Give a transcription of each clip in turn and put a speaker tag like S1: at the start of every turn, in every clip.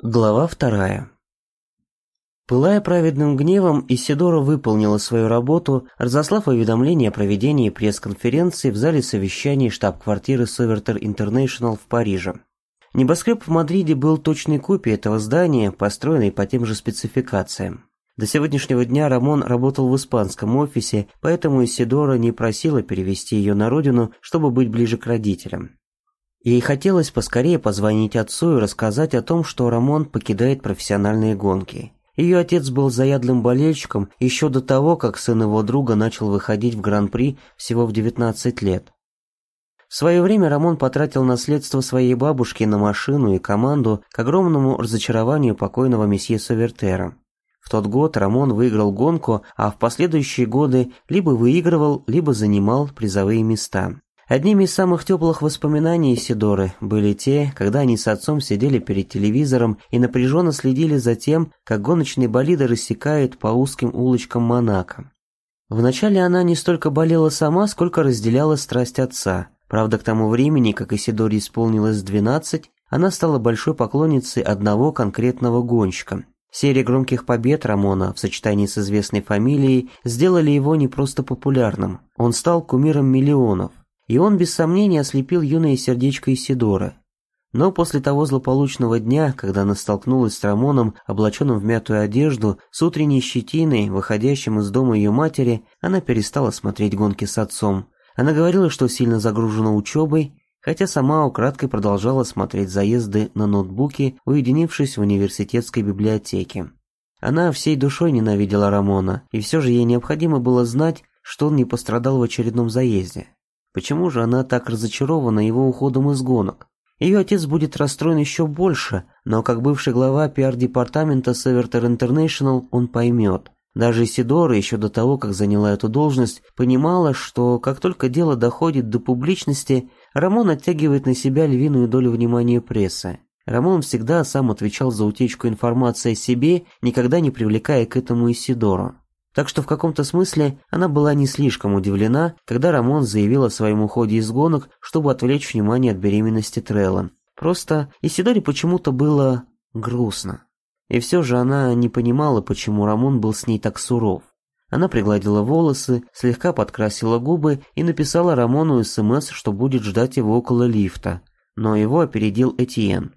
S1: Глава вторая. Пылая праведным гневом, Исидора выполнила свою работу, разослав уведомление о проведении пресс-конференции в зале совещаний штаб-квартиры Соверter International в Париже. Небоскреб в Мадриде был точной копией этого здания, построенной по тем же спецификациям. До сегодняшнего дня Рамон работал в испанском офисе, поэтому Исидора не просила перевести ее на родину, чтобы быть ближе к родителям. Ей хотелось поскорее позвонить отцу и рассказать о том, что Рамон покидает профессиональные гонки. Ее отец был заядлым болельщиком еще до того, как сын его друга начал выходить в Гран-при всего в 19 лет. В свое время Рамон потратил наследство своей бабушки на машину и команду к огромному разочарованию покойного месье Савертера. В тот год Рамон выиграл гонку, а в последующие годы либо выигрывал, либо занимал призовые места. Одними из самых теплых воспоминаний Сидоры были те, когда они с отцом сидели перед телевизором и напряженно следили за тем, как гоночные болиды рассекают по узким улочкам Монако. Вначале она не столько болела сама, сколько разделяла страсть отца. Правда, к тому времени, как Исидоре исполнилось 12, она стала большой поклонницей одного конкретного гонщика. Серия громких побед Рамона в сочетании с известной фамилией сделали его не просто популярным. Он стал кумиром миллионов. И он без сомнения ослепил юное сердечко Исидора. Но после того злополучного дня, когда она столкнулась с Рамоном, облаченным в мятую одежду, с утренней щетиной, выходящим из дома ее матери, она перестала смотреть гонки с отцом. Она говорила, что сильно загружена учебой, хотя сама украдкой продолжала смотреть заезды на ноутбуке, уединившись в университетской библиотеке. Она всей душой ненавидела Рамона, и все же ей необходимо было знать, что он не пострадал в очередном заезде. Почему же она так разочарована его уходом из гонок? Ее отец будет расстроен еще больше, но как бывший глава пиар-департамента Северter International он поймет. Даже Сидора еще до того, как заняла эту должность, понимала, что как только дело доходит до публичности, Рамон оттягивает на себя львиную долю внимания прессы. Рамон всегда сам отвечал за утечку информации о себе, никогда не привлекая к этому Исидору. Так что в каком-то смысле она была не слишком удивлена, когда Рамон заявил о своем уходе из гонок, чтобы отвлечь внимание от беременности Трелла. Просто Исидоре почему-то было грустно. И все же она не понимала, почему Рамон был с ней так суров. Она пригладила волосы, слегка подкрасила губы и написала Рамону СМС, что будет ждать его около лифта. Но его опередил Этьен.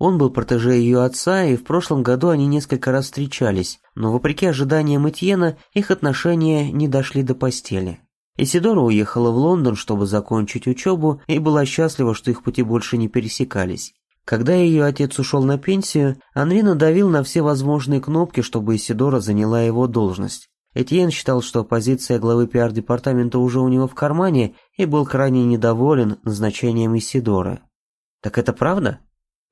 S1: Он был протеже ее отца, и в прошлом году они несколько раз встречались, но вопреки ожиданиям Этьена, их отношения не дошли до постели. Исидора уехала в Лондон, чтобы закончить учебу, и была счастлива, что их пути больше не пересекались. Когда ее отец ушел на пенсию, Анри надавил на все возможные кнопки, чтобы Исидора заняла его должность. Этьен считал, что позиция главы пиар-департамента уже у него в кармане и был крайне недоволен назначением Исидоры. «Так это правда?»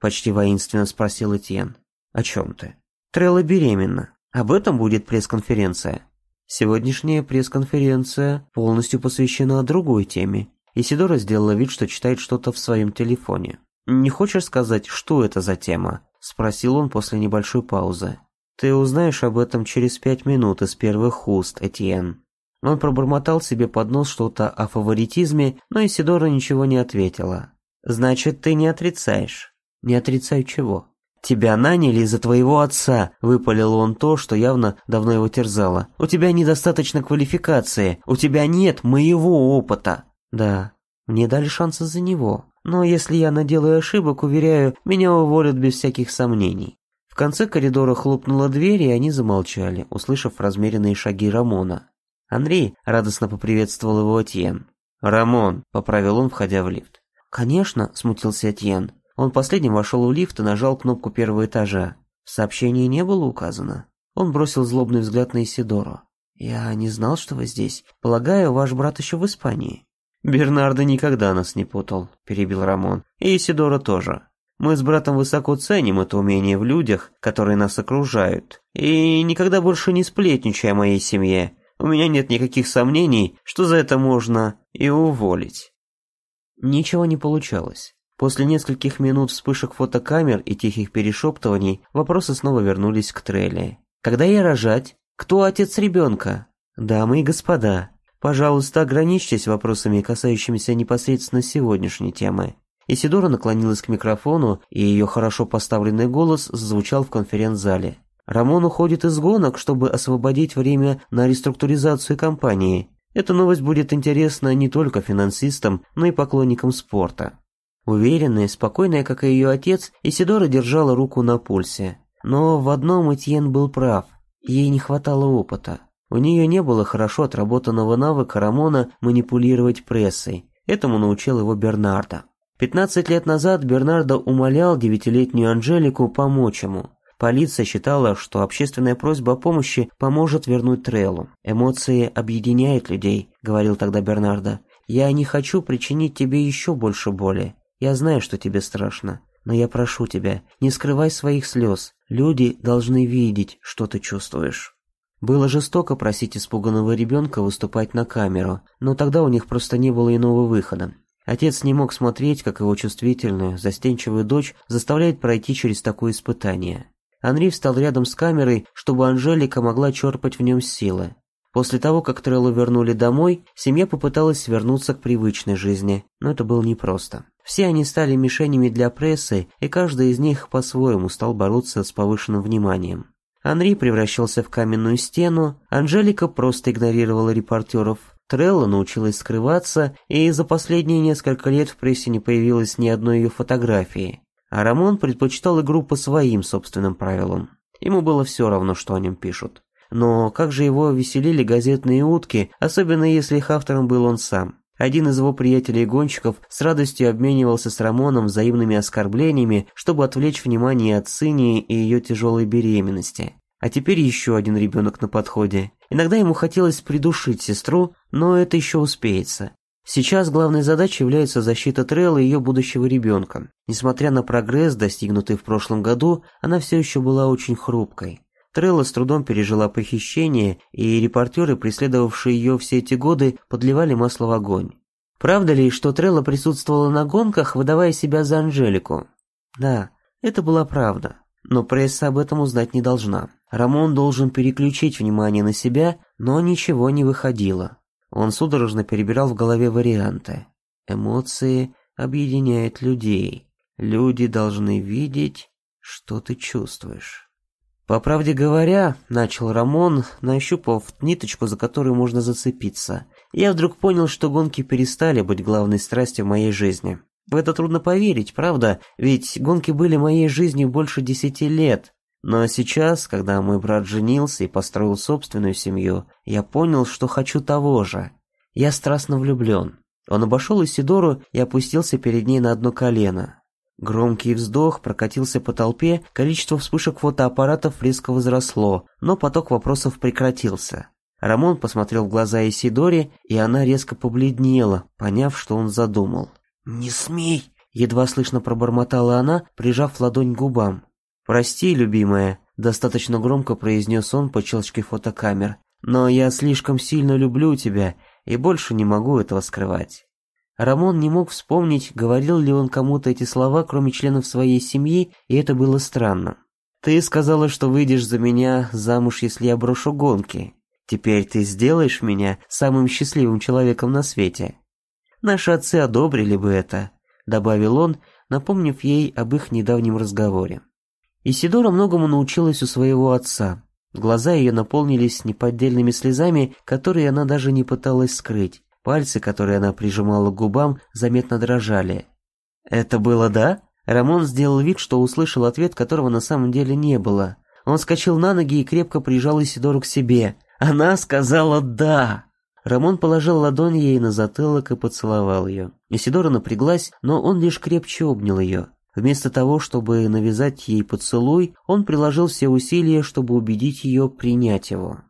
S1: Почти воинственно спросил Этьен. О чем ты? Трелла беременна. Об этом будет пресс-конференция. Сегодняшняя пресс-конференция полностью посвящена другой теме. Исидора сделала вид, что читает что-то в своем телефоне. «Не хочешь сказать, что это за тема?» – спросил он после небольшой паузы. «Ты узнаешь об этом через пять минут из первых уст, Этьен». Он пробормотал себе под нос что-то о фаворитизме, но Исидора ничего не ответила. «Значит, ты не отрицаешь?» Не отрицаю чего. «Тебя наняли из-за твоего отца», — выпалил он то, что явно давно его терзало. «У тебя недостаточно квалификации, у тебя нет моего опыта». «Да, мне дали шанс из-за него. Но если я наделаю ошибок, уверяю, меня уволят без всяких сомнений». В конце коридора хлопнула дверь, и они замолчали, услышав размеренные шаги Рамона. Андрей радостно поприветствовал его Этьен. «Рамон», — поправил он, входя в лифт. «Конечно», — смутился Этьен. Он последним вошел в лифт и нажал кнопку первого этажа. В сообщении не было указано. Он бросил злобный взгляд на Исидору. «Я не знал, что вы здесь. Полагаю, ваш брат еще в Испании». «Бернардо никогда нас не путал», – перебил Рамон. «И Исидора тоже. Мы с братом высоко ценим это умение в людях, которые нас окружают. И никогда больше не сплетничай о моей семье. У меня нет никаких сомнений, что за это можно и уволить». Ничего не получалось. После нескольких минут вспышек фотокамер и тихих перешептываний вопросы снова вернулись к Трелли. «Когда ей рожать? Кто отец ребенка?» «Дамы и господа, пожалуйста, ограничьтесь вопросами, касающимися непосредственно сегодняшней темы. Исидора наклонилась к микрофону, и ее хорошо поставленный голос звучал в конференц-зале. Рамон уходит из гонок, чтобы освободить время на реструктуризацию компании. Эта новость будет интересна не только финансистам, но и поклонникам спорта. Уверенная, спокойная, как и ее отец, Исидора держала руку на пульсе. Но в одном Этьен был прав. Ей не хватало опыта. У нее не было хорошо отработанного навыка Рамона манипулировать прессой. Этому научил его Бернардо. 15 лет назад Бернардо умолял девятилетнюю Анжелику помочь ему. Полиция считала, что общественная просьба о помощи поможет вернуть Треллу. «Эмоции объединяют людей», — говорил тогда Бернардо. «Я не хочу причинить тебе еще больше боли. Я знаю, что тебе страшно. Но я прошу тебя, не скрывай своих слез. Люди должны видеть, что ты чувствуешь». Было жестоко просить испуганного ребенка выступать на камеру, но тогда у них просто не было иного выхода. Отец не мог смотреть, как его чувствительную, застенчивую дочь заставляет пройти через такое испытание. Анри встал рядом с камерой, чтобы Анжелика могла черпать в нем силы. После того, как Треллу вернули домой, семья попыталась вернуться к привычной жизни, но это было непросто. Все они стали мишенями для прессы, и каждый из них по-своему стал бороться с повышенным вниманием. Анри превращался в каменную стену, Анжелика просто игнорировала репортеров, Трелла научилась скрываться, и за последние несколько лет в прессе не появилось ни одной ее фотографии. А Рамон предпочитал игру по своим собственным правилам. Ему было все равно, что о нем пишут. Но как же его веселили газетные утки, особенно если их автором был он сам. Один из его приятелей-гонщиков с радостью обменивался с Рамоном взаимными оскорблениями, чтобы отвлечь внимание от Цинии и ее тяжелой беременности. А теперь еще один ребенок на подходе. Иногда ему хотелось придушить сестру, но это еще успеется. Сейчас главной задачей является защита Трелла и ее будущего ребенка. Несмотря на прогресс, достигнутый в прошлом году, она все еще была очень хрупкой. Трелла с трудом пережила похищение, и репортеры, преследовавшие ее все эти годы, подливали масло в огонь. Правда ли, что Трелла присутствовала на гонках, выдавая себя за Анжелику? Да, это была правда, но пресса об этом узнать не должна. Рамон должен переключить внимание на себя, но ничего не выходило. Он судорожно перебирал в голове варианты. Эмоции объединяют людей. Люди должны видеть, что ты чувствуешь. «По правде говоря», — начал Рамон, нащупав ниточку, за которую можно зацепиться, «я вдруг понял, что гонки перестали быть главной страстью моей жизни. В это трудно поверить, правда? Ведь гонки были моей жизнью больше десяти лет. Но сейчас, когда мой брат женился и построил собственную семью, я понял, что хочу того же. Я страстно влюблен». Он обошел Исидору и опустился перед ней на одно колено. Громкий вздох прокатился по толпе, количество вспышек фотоаппаратов резко возросло, но поток вопросов прекратился. Рамон посмотрел в глаза Исидоре, и она резко побледнела, поняв, что он задумал. «Не смей!» — едва слышно пробормотала она, прижав ладонь к губам. «Прости, любимая», — достаточно громко произнес он по щелчке фотокамер. «Но я слишком сильно люблю тебя и больше не могу этого скрывать». Рамон не мог вспомнить, говорил ли он кому-то эти слова, кроме членов своей семьи, и это было странно. «Ты сказала, что выйдешь за меня замуж, если я брошу гонки. Теперь ты сделаешь меня самым счастливым человеком на свете. Наши отцы одобрили бы это», — добавил он, напомнив ей об их недавнем разговоре. Исидора многому научилась у своего отца. Глаза ее наполнились неподдельными слезами, которые она даже не пыталась скрыть. Пальцы, которые она прижимала к губам, заметно дрожали. «Это было да?» Рамон сделал вид, что услышал ответ, которого на самом деле не было. Он скачал на ноги и крепко прижал Исидору к себе. Она сказала «да». Рамон положил ладонь ей на затылок и поцеловал ее. Исидора напряглась, но он лишь крепче обнял ее. Вместо того, чтобы навязать ей поцелуй, он приложил все усилия, чтобы убедить ее принять его.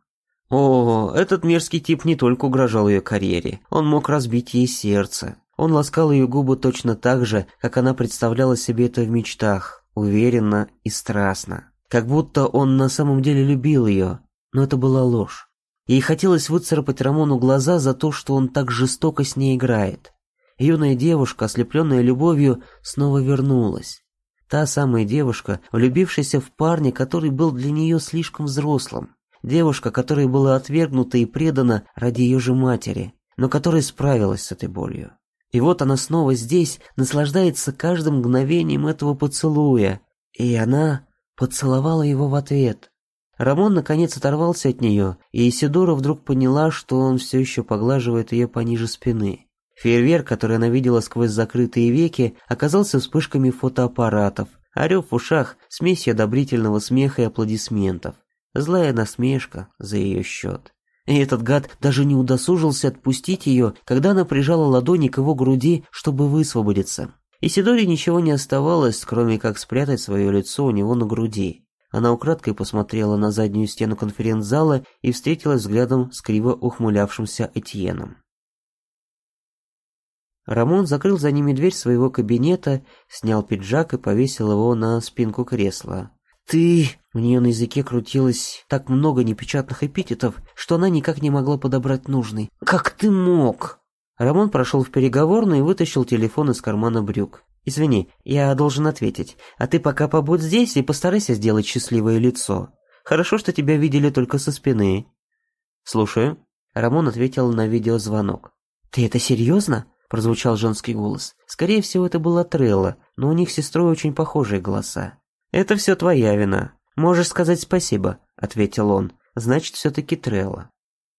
S1: О, этот мерзкий тип не только угрожал ее карьере, он мог разбить ей сердце. Он ласкал ее губы точно так же, как она представляла себе это в мечтах, уверенно и страстно. Как будто он на самом деле любил ее, но это была ложь. Ей хотелось выцарапать Рамону глаза за то, что он так жестоко с ней играет. Юная девушка, ослепленная любовью, снова вернулась. Та самая девушка, влюбившаяся в парня, который был для нее слишком взрослым. Девушка, которая была отвергнута и предана ради ее же матери, но которая справилась с этой болью. И вот она снова здесь, наслаждается каждым мгновением этого поцелуя. И она поцеловала его в ответ. Рамон наконец оторвался от нее, и Исидора вдруг поняла, что он все еще поглаживает ее пониже спины. Фейерверк, который она видела сквозь закрытые веки, оказался вспышками фотоаппаратов, орев в ушах, смесь одобрительного смеха и аплодисментов. Злая насмешка за ее счет. И этот гад даже не удосужился отпустить ее, когда она прижала ладони к его груди, чтобы высвободиться. Исидоре ничего не оставалось, кроме как спрятать свое лицо у него на груди. Она украдкой посмотрела на заднюю стену конференц-зала и встретилась взглядом с криво ухмылявшимся Этьеном. Рамон закрыл за ними дверь своего кабинета, снял пиджак и повесил его на спинку кресла. «Ты...» У нее на языке крутилось так много непечатных эпитетов, что она никак не могла подобрать нужный. «Как ты мог?» Рамон прошел в переговорную и вытащил телефон из кармана брюк. «Извини, я должен ответить. А ты пока побудь здесь и постарайся сделать счастливое лицо. Хорошо, что тебя видели только со спины». «Слушаю». Рамон ответил на видеозвонок. «Ты это серьезно?» – прозвучал женский голос. Скорее всего, это была Трелла, но у них с сестрой очень похожие голоса. «Это все твоя вина. Можешь сказать спасибо», – ответил он. «Значит, все-таки Трелла».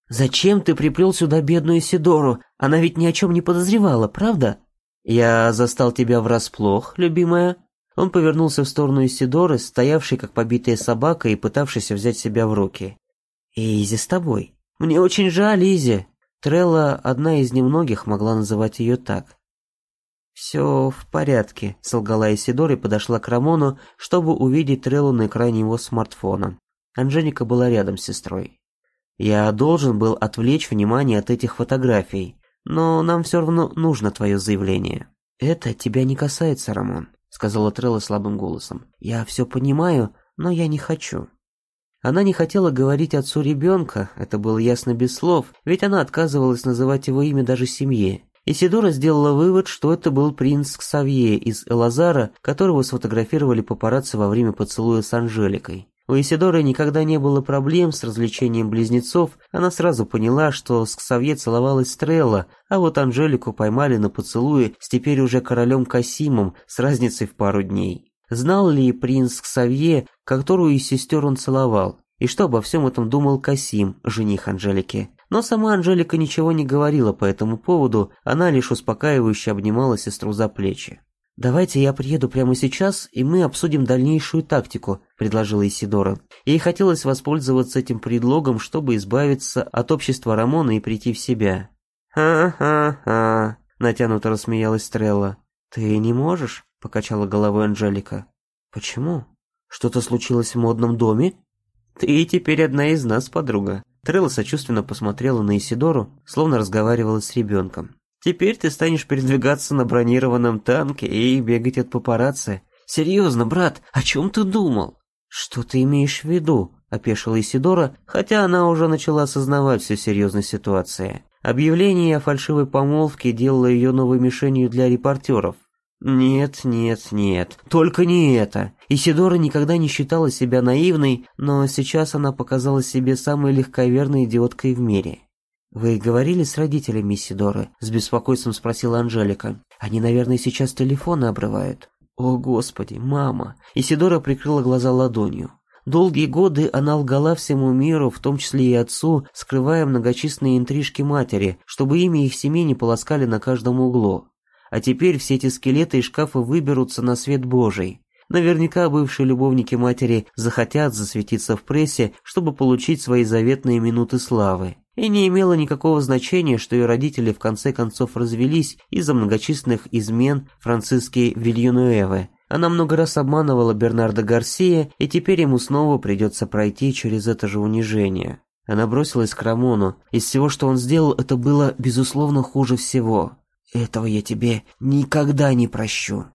S1: «Зачем ты приплел сюда бедную Сидору? Она ведь ни о чем не подозревала, правда?» «Я застал тебя врасплох, любимая». Он повернулся в сторону Исидоры, стоявшей как побитая собака и пытавшейся взять себя в руки. «Изи с тобой. Мне очень жаль, Изи». Трелла, одна из немногих, могла называть ее так. «Все в порядке», — солгала Исидора и подошла к Рамону, чтобы увидеть Треллу на экране его смартфона. Анжелика была рядом с сестрой. «Я должен был отвлечь внимание от этих фотографий, но нам все равно нужно твое заявление». «Это тебя не касается, Рамон», — сказала Трелла слабым голосом. «Я все понимаю, но я не хочу». Она не хотела говорить отцу ребенка, это было ясно без слов, ведь она отказывалась называть его имя даже семье. Исидора сделала вывод, что это был принц Ксавье из Элазара, которого сфотографировали папарацци во время поцелуя с Анжеликой. У Исидоры никогда не было проблем с развлечением близнецов, она сразу поняла, что с Ксавье целовалась Стрелла, а вот Анжелику поймали на поцелуе с теперь уже королем Касимом с разницей в пару дней. Знал ли принц Ксавье, которую из сестер он целовал, и что обо всем этом думал Касим, жених Анжелики? Но сама Анжелика ничего не говорила по этому поводу, она лишь успокаивающе обнимала сестру за плечи. «Давайте я приеду прямо сейчас, и мы обсудим дальнейшую тактику», – предложила Исидора. Ей хотелось воспользоваться этим предлогом, чтобы избавиться от общества Рамона и прийти в себя. «Ха-ха-ха», – натянуто рассмеялась Стрелла. «Ты не можешь?» – покачала головой Анжелика. «Почему? Что-то случилось в модном доме?» «Ты теперь одна из нас, подруга». Трелла сочувственно посмотрела на Исидору, словно разговаривала с ребенком. Теперь ты станешь передвигаться на бронированном танке и бегать от папарацци. Серьезно, брат, о чем ты думал? Что ты имеешь в виду? Опешила Исидора, хотя она уже начала осознавать всю серьезность ситуации. Объявление о фальшивой помолвке делало ее новой мишенью для репортеров. Нет, нет, нет, только не это. Исидора никогда не считала себя наивной, но сейчас она показала себе самой легковерной идиоткой в мире. «Вы говорили с родителями Сидоры?» — с беспокойством спросила Анжелика. «Они, наверное, сейчас телефоны обрывают». «О, Господи, мама!» Исидора прикрыла глаза ладонью. Долгие годы она лгала всему миру, в том числе и отцу, скрывая многочисленные интрижки матери, чтобы имя их семьи не полоскали на каждом углу. А теперь все эти скелеты и шкафы выберутся на свет Божий. Наверняка бывшие любовники матери захотят засветиться в прессе, чтобы получить свои заветные минуты славы. И не имело никакого значения, что ее родители в конце концов развелись из-за многочисленных измен Франциски Вильюнуэвы. Она много раз обманывала Бернарда Гарсия, и теперь ему снова придется пройти через это же унижение. Она бросилась к Рамону. Из всего, что он сделал, это было, безусловно, хуже всего. «Этого я тебе никогда не прощу».